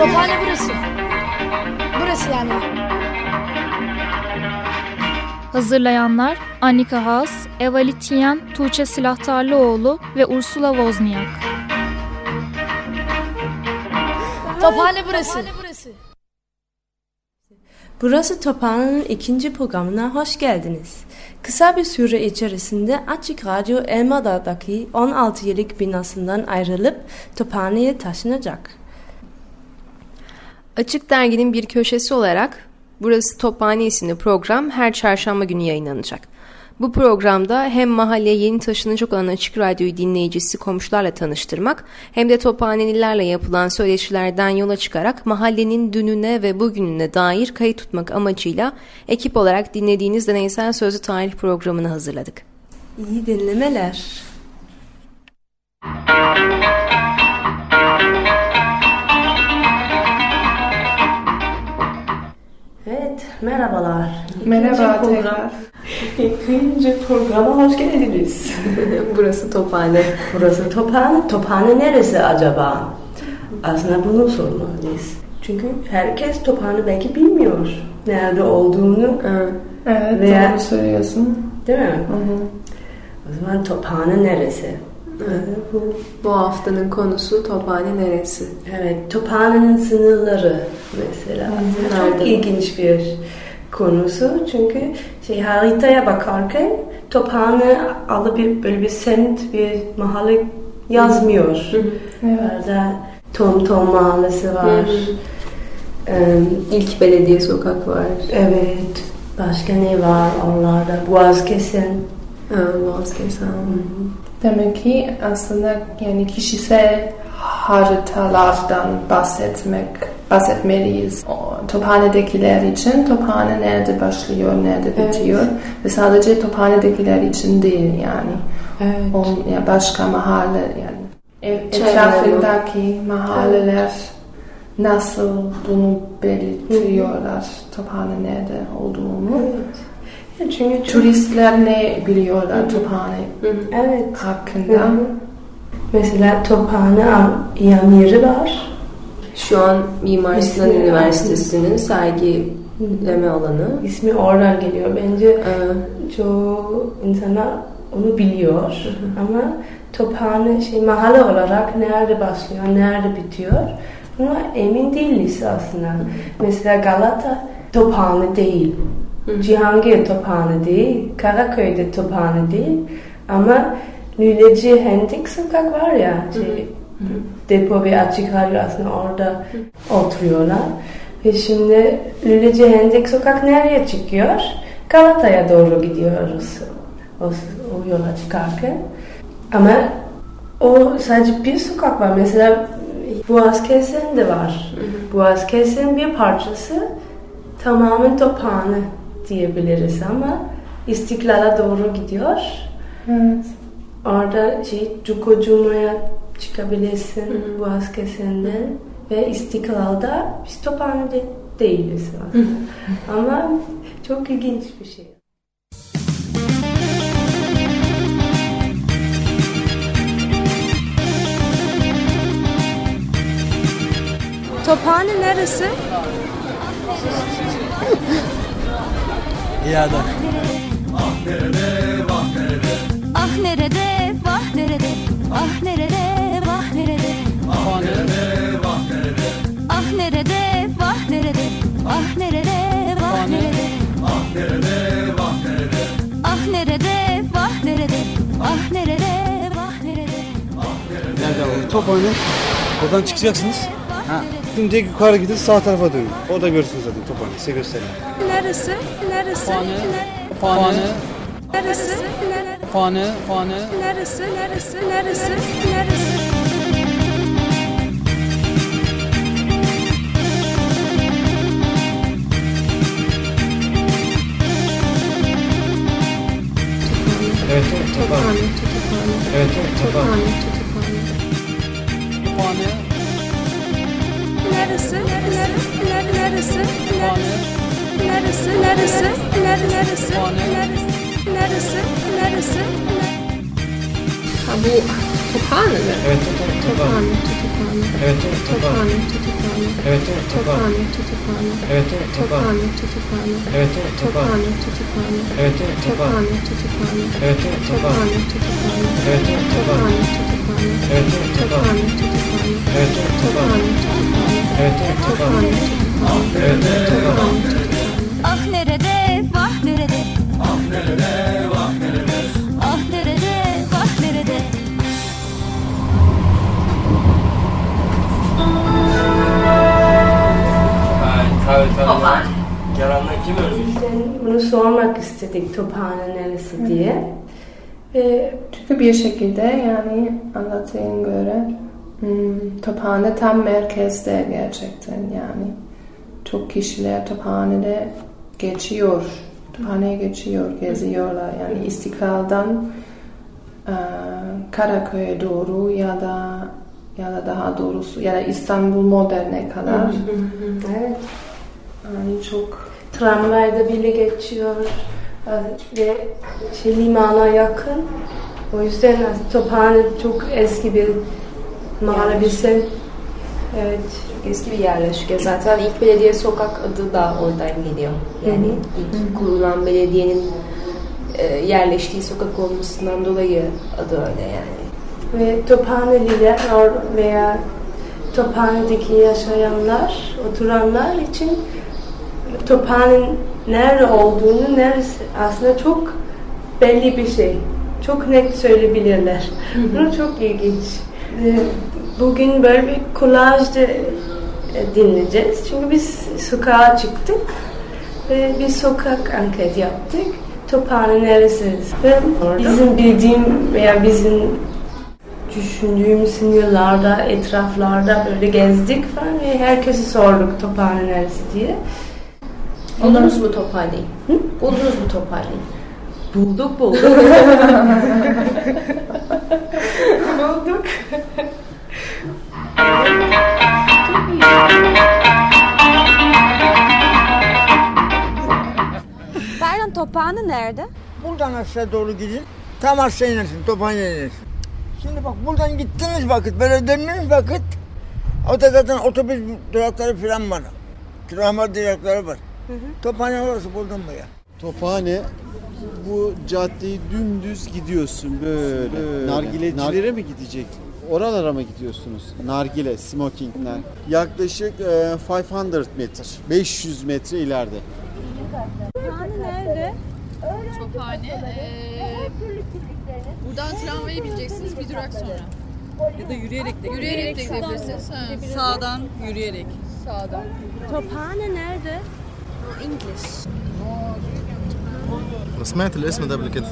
Tophane burası. Burası yani. Hazırlayanlar Annika Haas, Eva Lityen, Tuğçe Silahtarlıoğlu ve Ursula Wozniak. Tophane burası. Burası Tophane'nin ikinci programına hoş geldiniz. Kısa bir süre içerisinde Açık Radyo Elmadağ'daki 16 yıllık binasından ayrılıp Tophane'ye taşınacak. Açık Dergi'nin bir köşesi olarak Burası Tophane isimli program her çarşamba günü yayınlanacak. Bu programda hem mahalleye yeni taşınacak olan Açık Radyo'yu dinleyicisi komşularla tanıştırmak hem de tophanelilerle yapılan söyleşilerden yola çıkarak mahallenin dününe ve bugününe dair kayıt tutmak amacıyla ekip olarak dinlediğiniz deneysel sözlü tarih programını hazırladık. İyi dinlemeler. Evet, merhabalar. Merhaba program. İkinci programa hoş geldiniz. Burası Tophane. Burası Tophane. Tophane neresi acaba? Aslında bunu sormalıyız. Çünkü herkes Tophane belki bilmiyor nerede olduğunu. Evet, evet Veya, doğru söylüyorsun. Değil mi? Hı hı. O zaman Tophane neresi? Bu, bu haftanın konusu Tophane neresi? Evet, Tophane'nin sınırları mesela. Hı, Çok ilginç bir konusu. Çünkü şey haritaya bakarken Tophane alı bir böyle bir semt bir mahalle yazmıyor. Evet. Tom Tom mahallesi var. Ee, İlk belediye sokak var. Evet. Başka ne var onlarda? Boğazkesen. Ha, Boğazkesen. Demek ki aslında yani kişisel haritalardan bahsetmek, bahsetmeliyiz. O, tophanedekiler için tophane nerede başlıyor, nerede bitiyor evet. ve sadece tophanedekiler için değil yani. Evet. O, ya başka mahalle yani etrafındaki mahalleler nasıl bunu belirtiyorlar tophane nerede olduğunu. Evet. Çünkü turistler ne biliyorlar Tophane evet. hakkında? Hı hı. Mesela Tophane Yamiri var. Şu an Mimar Sinan Üniversitesi'nin sergileme alanı. İsmi oradan geliyor. Bence ee, çoğu insana onu biliyor. Hı hı. Ama Tophane şey mahalle olarak nerede başlıyor, nerede bitiyor? Buna emin değiliz aslında. Hı hı. Mesela Galata Tophane değil. Cihangir Tophane değil, Karaköy'de Tophane değil ama Lüleci Hendik sokak var ya, şey, depo ve açık radyo aslında orada oturuyorlar. Ve şimdi Lüleci Hendik sokak nereye çıkıyor? Galata'ya doğru gidiyoruz o, o yola çıkarken. Ama o sadece bir sokak var. Mesela Boğazkesen de var. Boğazkesen bir parçası tamamen Tophane diyebiliriz ama istiklala doğru gidiyor. Evet. Orada şey Cukocuma'ya çıkabilirsin Hı-hı. Boğaz kesenden ve istiklalda biz Tophane'de değiliz aslında. ama çok ilginç bir şey. Tophane neresi? İade. Ah nerede. Ah nerede, vah nerede. Top oyunu. Oradan çıkacaksınız. Ha. Şimdi yukarı gidin sağ tarafa dönün. Orada görürsünüz zaten tophane. Size göstereyim. Neresi? Neresi? Fane. Fane. Neresi? Fane. Fane. Neresi? Neresi? Neresi? Neresi? Evet, tophane. Evet, tophane. Tophane neresi? Neresi? Neresi? Neresi? Neresi? Neresi? Neresi? Neresi? Neresi? Ha bu Tophane mi? Evet Tophane. Tophane, Tophane. Evet Tophane. Tophane, Tophane. Evet Tophane. Tophane, Tophane. Evet Tophane. Tophane, Tophane. Evet Tophane. Tophane, Tophane. Evet Tophane. Tophane, Tophane. Evet Tophane. Tophane, Tophane. Evet Tophane. Tophane, Tophane. Evet Tophane. Ah nerede, vah nerede Ah nerede, vah nerede Ah nerede, vah nerede Tophan. Yarandan kim ölmüş? Bunu sormak istedik Tophan'ın neresi diye. Ve Çünkü bir şekilde yani anlattığın göre hmm, Tophane tam merkezde gerçekten yani. Çok kişiler Tophane'de geçiyor. Tophane'ye geçiyor, geziyorlar. Yani İstiklal'dan e, Karaköy'e doğru ya da ya da daha doğrusu ya da İstanbul Modern'e kadar. evet, Yani çok tramvayda bile geçiyor ve şey, limana yakın. O yüzden Tophane çok eski bir mahalle bir sem. Evet. Eski bir yerleşke. Zaten ilk belediye sokak adı da oradan geliyor. Yani ilk kurulan belediyenin e, yerleştiği sokak olmasından dolayı adı öyle yani. Ve Tophaneliler veya Tophane'deki yaşayanlar, oturanlar için Tophane'nin nerede olduğunu neresi aslında çok belli bir şey. Çok net söyleyebilirler. Bu çok ilginç. Ee, Bugün böyle bir kolaj da e, dinleyeceğiz. Çünkü biz sokağa çıktık ve bir sokak anket yaptık. Tophane neresi? Ve bizim bildiğim veya bizim düşündüğümüz yıllarda, etraflarda böyle gezdik falan ve herkese sorduk Tophane neresi diye. Buldunuz mu Tophane'yi? Buldunuz mu Tophane'yi? Bulduk bulduk. bulduk. Pardon Tophane nerede? Buradan aşağı doğru gidin. Tam aşağı inersin, Tophane'ye inersin. Şimdi bak buradan gittiğiniz vakit, böyle döndüğünüz vakit o da zaten otobüs durakları falan var. Tramvay durakları var. Tophane orası buldun mu ya? Tophane bu caddeyi dümdüz gidiyorsun böyle. Nargilecilere mi gidecek? Oralara mı gidiyorsunuz? Nargile, smokingler. Yaklaşık e, 500 metre, 500 metre ileride. Tophane nerede? Tophane. eee, buradan tramvaya bineceksiniz bir durak sonra. Ya da yürüyerek de Yürüyerek de gidebilirsiniz. Ha. Sağdan yürüyerek. Sağdan. Tophane nerede? English. أنا سمعت الاسم ده قبل كده.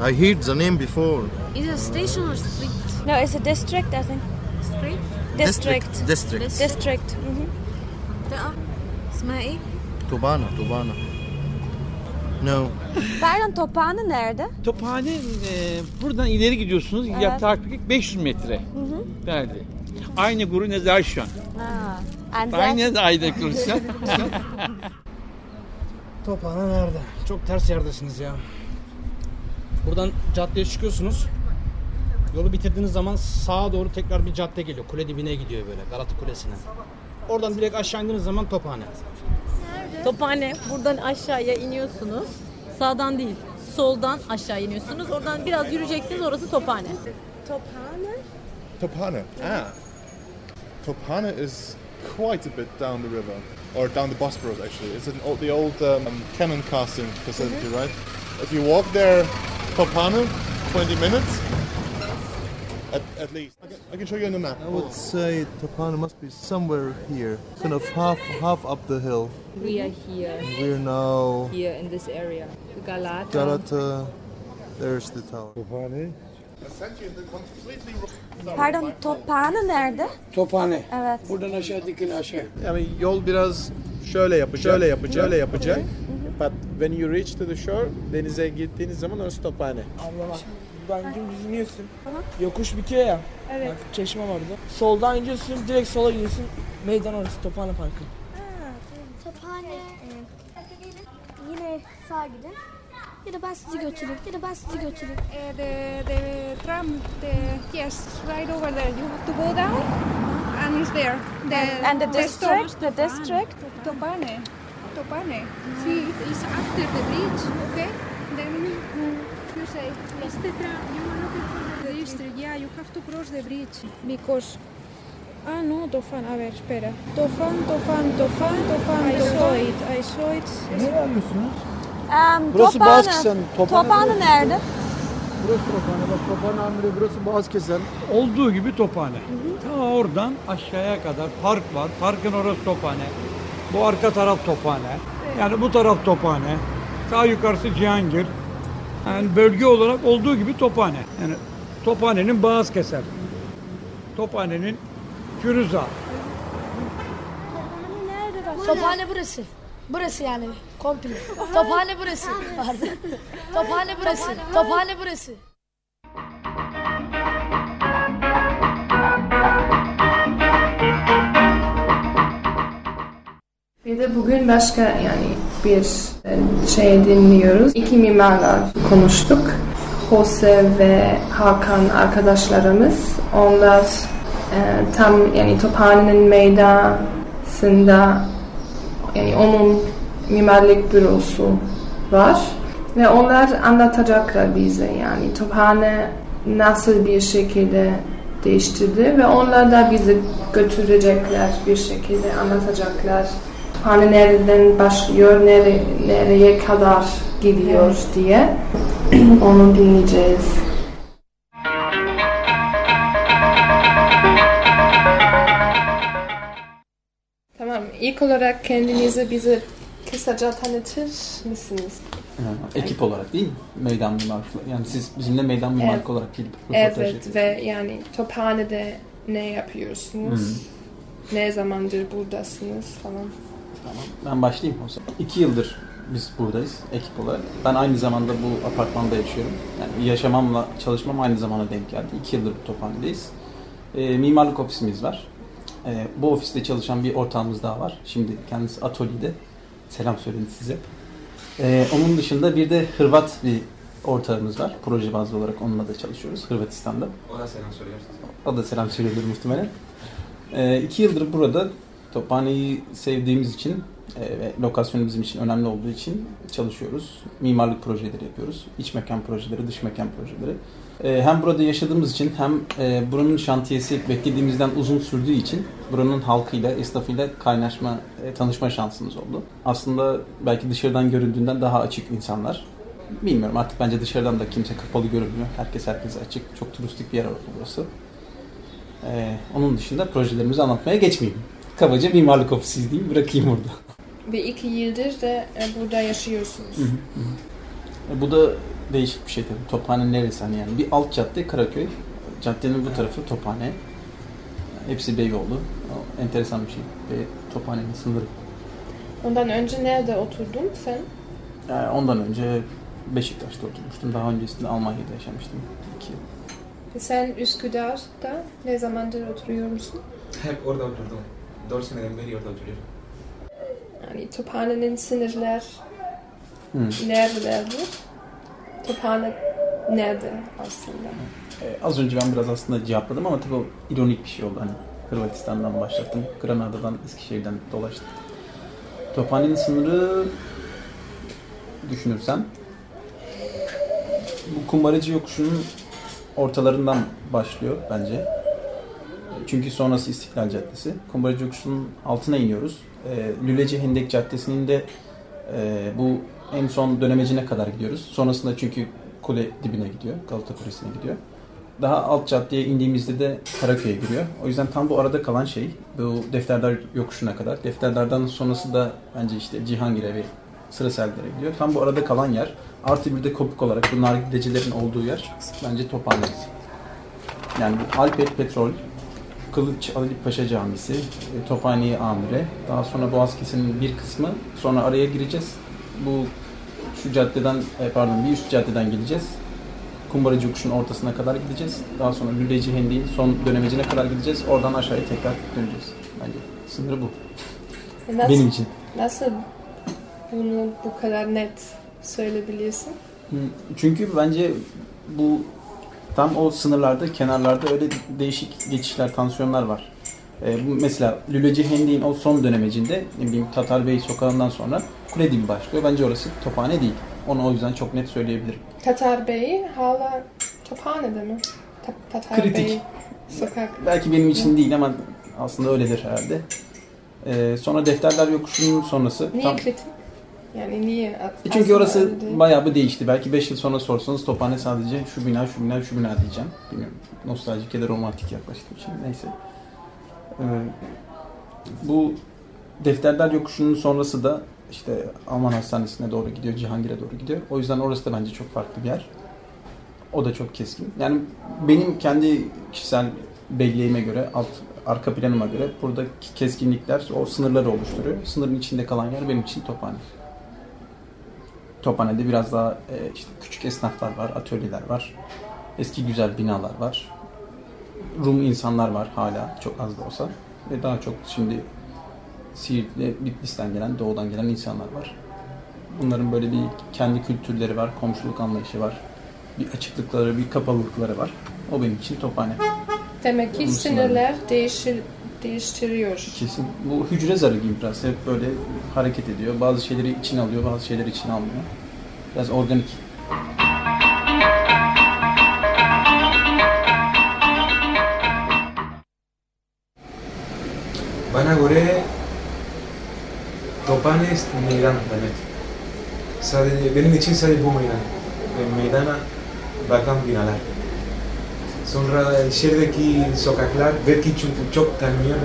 I heard the name before. Is it a station or street? No, it's a district I think. Street? District. District. District. Mhm. لا اسمها ايه؟ توبانا توبانا. No. Pardon Tophane nerede? Tophane e, buradan ileri gidiyorsunuz. Evet. Yaklaşık 500 metre. Hı hı. Nerede? Aynı guru nezar şu an. Ha. And Aynı aynı guru şu an. Tophane nerede? Çok ters yerdesiniz ya. Buradan caddeye çıkıyorsunuz. Yolu bitirdiğiniz zaman sağa doğru tekrar bir cadde geliyor. Kule dibine gidiyor böyle Galata Kulesi'ne. Oradan direkt aşağı indiğiniz zaman Tophane. Tophane buradan aşağıya iniyorsunuz. Sağdan değil, soldan aşağı iniyorsunuz. Oradan biraz yürüyeceksiniz. Orası Tophane. Tophane? Tophane. Ah. Tophane is quite a bit down the river, or down the Bosporus actually. It's an old, the old um, cannon casting facility, right? If you walk there, Tophane, 20 minutes at, at least. I can, I can show you on the map. I would say Tophane must be somewhere here, kind of half half up the hill. We are here. We're now Here in this area. Galata. Galata. There's the tower. Tophane. Pardon Tophane nerede? Tophane. Evet. Buradan aşağı dikil aşağı. Yani yol biraz şöyle yapacak, şöyle yapacak, şöyle yapacak. But when you reach to the shore, denize gittiğiniz zaman orası tophane. Abla bak. Ben dümdüz iniyorsun. Yokuş bitiyor ya. Evet. Bak, çeşme var orada. Soldan iniyorsun, direkt sola gidiyorsun. Meydan orası, Tophane Parkı. Tophane. Yine sağ gidin. Ya da ben sizi götürürüm. Ya da ben sizi götürürüm. Uh, the the tram, the yes, right over there. You have to go down, and it's there. The, And- and the district, stop. the district? Topane, Topane. See, it's after the bridge. Okay, then you say it's the tram. You are looking for the district. Yeah, you have to cross the bridge because. Ah no, Tofan. A ver, espera. Tofan, Tofan, Tofan, Tofan. I saw it. I saw it. Nereye arıyorsunuz? Em, Burası Tophane. Boğazkesen, Tophane Tophane burası. nerede? Burası Tophane. Bak Tophane amiri burası Boğazkesen. Olduğu gibi Tophane. Ta oradan aşağıya kadar park var. Parkın orası Tophane. Bu arka taraf Tophane. Yani bu taraf Tophane. Sağ yukarısı Cihangir. Yani bölge olarak olduğu gibi Tophane. Yani Tophane'nin Boğazkeser. Tophane'nin Firuza. Tophane burası. Burası yani komple. Tophane burası. Tophane burası. Tophane burası. Bir de bugün başka yani bir e, şey dinliyoruz. İki mimarlar konuştuk. Jose ve Hakan arkadaşlarımız. Onlar e, tam yani Tophane'nin meydanında yani onun mimarlık bürosu var. Ve onlar anlatacaklar bize yani Tophane nasıl bir şekilde değiştirdi ve onlar da bizi götürecekler bir şekilde anlatacaklar. Tophane nereden başlıyor, nere, nereye kadar gidiyor diye onu dinleyeceğiz. Tamam, ilk olarak kendinizi bize kısaca tanıtır mısınız? Ee, ekip olarak değil mi? Meydan mimarlıkla. Yani siz bizimle meydan mimarlık Evet. olarak gelip röportaj Evet ve yani Tophane'de ne yapıyorsunuz? Hı. Ne zamandır buradasınız falan. Tamam. Ben başlayayım o zaman. İki yıldır biz buradayız ekip olarak. Ben aynı zamanda bu apartmanda yaşıyorum. Yani yaşamamla çalışmam aynı zamana denk geldi. İki yıldır bu tophanedeyiz. Ee, mimarlık ofisimiz var. Ee, bu ofiste çalışan bir ortağımız daha var. Şimdi kendisi atölyede. Selam söyledi size. Ee, onun dışında bir de Hırvat bir ortağımız var. Proje bazlı olarak onunla da çalışıyoruz Hırvatistan'da. O da selam söylüyor. O da selam söylüyordur muhtemelen. Ee, iki yıldır burada Tophane'yi sevdiğimiz için ve lokasyonu bizim için önemli olduğu için çalışıyoruz. Mimarlık projeleri yapıyoruz. İç mekan projeleri, dış mekan projeleri. Ee, hem burada yaşadığımız için hem e, buranın şantiyesi beklediğimizden uzun sürdüğü için buranın halkıyla, esnafıyla kaynaşma, e, tanışma şansımız oldu. Aslında belki dışarıdan göründüğünden daha açık insanlar. Bilmiyorum artık bence dışarıdan da kimse kapalı görünmüyor. Herkes herkese açık. Çok turistik bir yer oldu burası. Onun dışında projelerimizi anlatmaya geçmeyeyim. Kabaca mimarlık ofisiyiz diyeyim, bırakayım burada. Ve iki yıldır da e, burada yaşıyorsunuz. Hı hı. E, bu da değişik bir şey tabii. Tophane neresi hani yani? Bir alt cadde Karaköy. Caddenin bu tarafı Tophane. Hepsi Beyoğlu. O, enteresan bir şey. Ve Tophane'nin sınırı. Ondan önce nerede oturdun sen? Yani ondan önce Beşiktaş'ta oturmuştum. Daha öncesinde Almanya'da yaşamıştım. İki yıl. Ve Sen Üsküdar'da ne zamandır oturuyor musun? Hep orada oturdum. 4 seneden beri orada oturuyorum. Yani Tophane'nin sınırlar Hı. neredelerdi? Tophane nerede aslında? Ee, az önce ben biraz aslında cevapladım ama tabii o ironik bir şey oldu. Hani Hırvatistan'dan başlattım. Granada'dan, Eskişehir'den dolaştık. Tophane'nin sınırı düşünürsen bu kumbaracı yokuşunun ortalarından başlıyor bence. Çünkü sonrası İstiklal Caddesi. Kumbaracı yokuşunun altına iniyoruz. Ee, Lüleci Hendek Caddesi'nin de e, bu en son dönemecine kadar gidiyoruz. Sonrasında çünkü kule dibine gidiyor. Galata Kulesi'ne gidiyor. Daha alt caddeye indiğimizde de Karaköy'e giriyor. O yüzden tam bu arada kalan şey bu Defterdar yokuşuna kadar. Defterdar'dan sonrası da bence işte Cihangir'e ve Sıraseller'e gidiyor. Tam bu arada kalan yer. Artı bir de kopuk olarak bu nargilecilerin olduğu yer bence Tophane. Yani bu Alpet Petrol, Kılıç Ali Paşa Camisi, e, Tophane Amire, daha sonra Boğazkesen'in bir kısmı. Sonra araya gireceğiz. Bu şu caddeden, e, pardon bir üst caddeden gideceğiz. Kumbaracı Yokuşu'nun ortasına kadar gideceğiz. Daha sonra Lüleci Hendik'in son dönemecine kadar gideceğiz. Oradan aşağıya tekrar döneceğiz. Bence sınırı bu. Nasıl- Benim için. Nasıl bunu bu kadar net söyleyebilirsin? Hı, Çünkü bence bu tam o sınırlarda, kenarlarda öyle değişik geçişler, tansiyonlar var. Ee, bu mesela Lüleci Hendik'in o son dönemecinde ne bileyim Tatar Bey sokağından sonra kule başlıyor. Bence orası Tophane değil. Onu o yüzden çok net söyleyebilirim. Tatar Bey hala Tophane'de mi? Ta- Tatar Kritik. Bey sokak. Belki benim için değil ama aslında öyledir herhalde. Ee, sonra Defterler Yokuşu'nun sonrası. Niye tam- kritik? Yani niye? E çünkü orası değil. bayağı bir değişti. Belki 5 yıl sonra sorsanız Tophane sadece şu bina, şu bina, şu bina diyeceğim. Bilmiyorum. Nostaljik ya da romantik yaklaştığım için. Neyse. Ee, bu Defterler Yokuşu'nun sonrası da işte Alman Hastanesi'ne doğru gidiyor, Cihangir'e doğru gidiyor. O yüzden orası da bence çok farklı bir yer. O da çok keskin. Yani benim kendi kişisel belleğime göre, alt arka planıma göre buradaki keskinlikler o sınırları oluşturuyor. Sınırın içinde kalan yer benim için Tophane. Tophane'de biraz daha e, işte küçük esnaflar var, atölyeler var. Eski güzel binalar var. Rum insanlar var hala çok az da olsa. Ve daha çok şimdi Siirt'le Bitlis'ten gelen, doğudan gelen insanlar var. Bunların böyle bir kendi kültürleri var, komşuluk anlayışı var. Bir açıklıkları, bir kapalılıkları var. O benim için Tophane. Demek ki sinirler değişir, değiştiriyor. Kesin. Bu hücre zarı gibi biraz. Hep böyle hareket ediyor. Bazı şeyleri içine alıyor, bazı şeyleri içine almıyor. Biraz organik. Bana göre Tophane meydan demek. Sadece, benim için sadece bu meydan. Meydana bakan binalar. Sonra şehirdeki sokaklar belki çünkü çok tanıyor,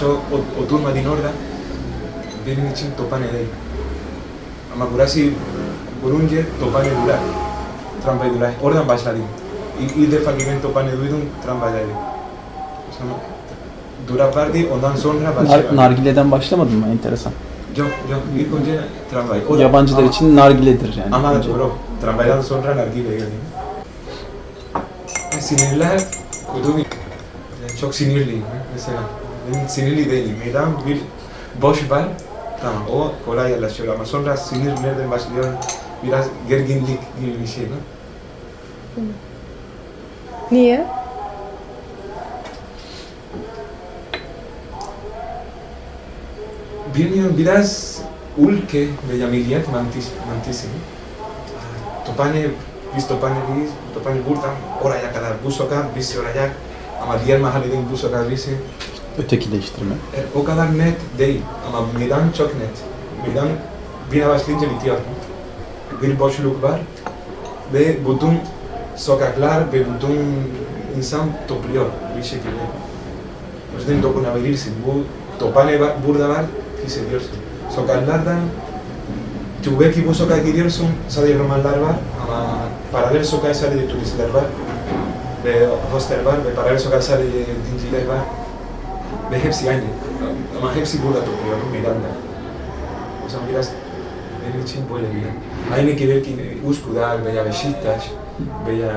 çok ot- oturmadın orada. Benim için Tophane değil. Ama burası burunca Tophane durar. Trampay durar. Oradan başladım. İlk, defa ki ben Tophane duydum Trampay'daydım. Sonra Durak vardı ondan sonra Nar- başladım. nargileden başlamadın mı? Enteresan. Yok yok ilk önce tramvay. O Yabancılar ama- için nargiledir yani. Ama Önce- bro tramvaydan sonra nargile geldim. Sinirler kudum çok sinirliyim mesela. Ben sinirli değilim. Meydan bir boş var. Tamam o kolay yerleşiyor ama sonra sinir nereden başlıyor? Biraz gerginlik gibi bir şey. No? Niye? Bilmiyorum biraz ülke veya milliyet mantis, mantizmi. Tophane, της το πάνε της, το πάνε κούρτα, ώρα για κατά μπούσοκα, βίση ώρα για, άμα διέρμα χαλή δίν μπούσοκα, βίση. Ούτε εκεί δεν έχεις τρεμέ. Ε, ο καλά νετ δέει, άμα μηδάν τσόκ νετ, μηδάν πίνα βασιλήν και μητή αρμού. Βίρ πόσου λουκ βάρ, δε μπουτούν σόκα κλάρ, δε μπουτούν ίσαν το πλειό, βίση και δε. Ως δεν το κουναβερίρσι, το πάνε μπούρδα βάρ, φύσε διόρσι. Σόκα κλάρ ήταν tu belki bu sokağa gidiyorsun, sadece romanlar var ama paralel sokağa sadece turistler var ve hostel var ve paralel sokağa sadece dinciler var ve hepsi aynı. Ama hepsi burada topluyor meydanda. O zaman biraz benim için böyle bir Aynı ki belki Üsküdar veya Beşiktaş veya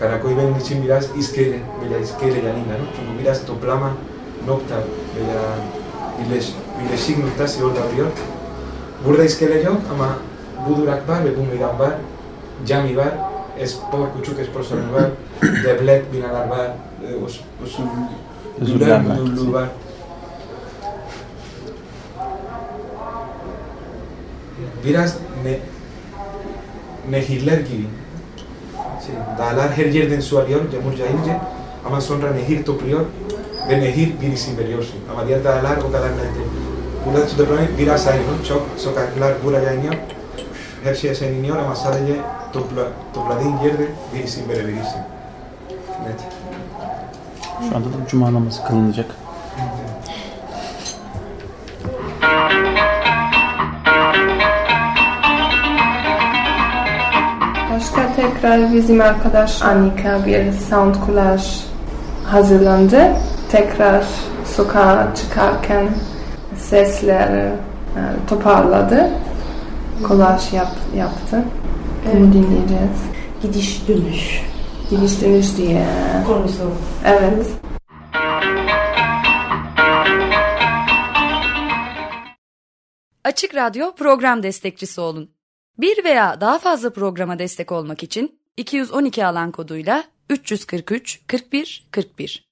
Karakoy benim için biraz iskele veya iskele yanında. No? Çünkü biraz toplama nokta veya birleş, birleşik noktası orada oluyor. Burada iskele yok ama bu durak var ve bu meydan var. Cami var, spor, küçük spor salonu var, devlet binalar var, us, usul, müdürlüğü var. Biraz ne, nehirler gibi. Şey, dağlar her yerden su alıyor, yağmur yağınca ama sonra nehir topluyor ve nehir bir isim veriyorsun. Ama diğer dağlar o kadar net Burada tutuklamayı biraz aynı, çok sokaklar buraya iniyor, her şey sen iniyor ama sadece topla, topladığın yerde bir isim verebilirsin. Net. Şu anda da cuma namazı kılınacak. Başka tekrar bizim arkadaş Annika bir sound collage hazırlandı. Tekrar sokağa çıkarken sesleri e, toparladı. Kolaj yap, yaptı. Bunu dinleyeceğiz. Gidiş dönüş. Gidiş dönüş diye. Konusu. Evet. Açık Radyo program destekçisi olun. Bir veya daha fazla programa destek olmak için 212 alan koduyla 343 41 41